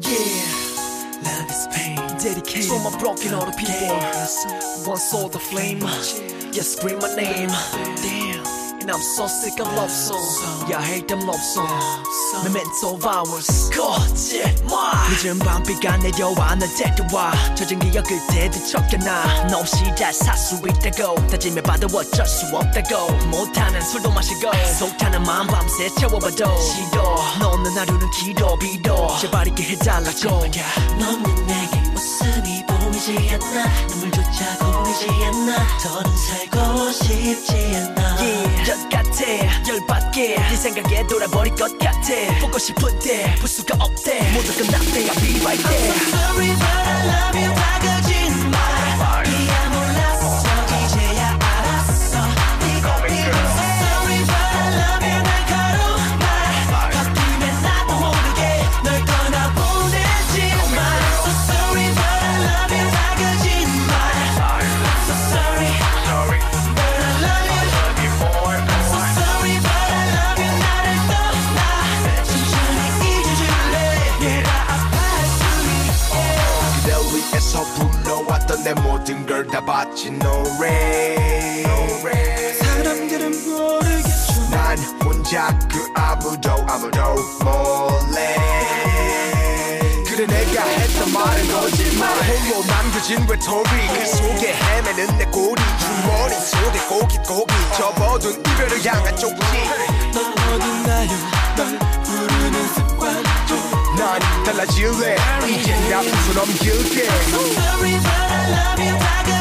Yeah, love is pain. Dedicated for my broken hearted people. One saw the flame. Yeah, scream my name. Damn. And I'm so sick of love songs. Yeah, I hate them love songs. Memento of ours. God, yeah, 늦은 밤비가 내려와 널 데려와. 젖은 기억 그때 뒤척여놔. 너 없이 잘살수 있다고. 다짐해봐도 어쩔 수 없다고. 못하는 술도 마시고 속타는 마음 밤새 채워봐도 싫어. 너 없는 하루는 길어 빌어. 제발 있게 해달라고. 너는 보이지 않나. 눈물조차 보이지 않나. 더는 살고 싶지 않아 yeah, 열 같아. 열받게. 네 생각에 돌아버릴 것 같아. 보고 싶은데 볼 수가 없대. 모두 끝났대. I'll be right there. Sorry but I love you. 다 거짓 모든 걸 다 바친 노래 사람들은 모르겠죠. 난 혼자 그 아무도 아무도 몰래. 그래 내가 했던 말은 거짓말. 홀로 남겨진 외톨이. 그 속에 헤매는 내 꼬리. 주머니 속에 고깃고기. 접어둔 이별을 향한 쪽지. 넌 어딨나요? 널 부르는 습관도 난 달라질래. 이젠 나 웃어 넘길게. Sorry but I love you 다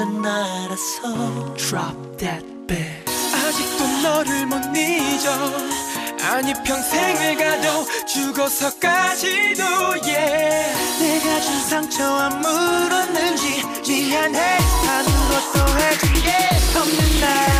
안 되는 나라서 Drop that beat 아직도 너를 못 잊어. 아니 평생을 가도 죽어서까지도 yeah. 내가 준 상처와 물었는지 미안해. 아무것도 해줄게. 없는 나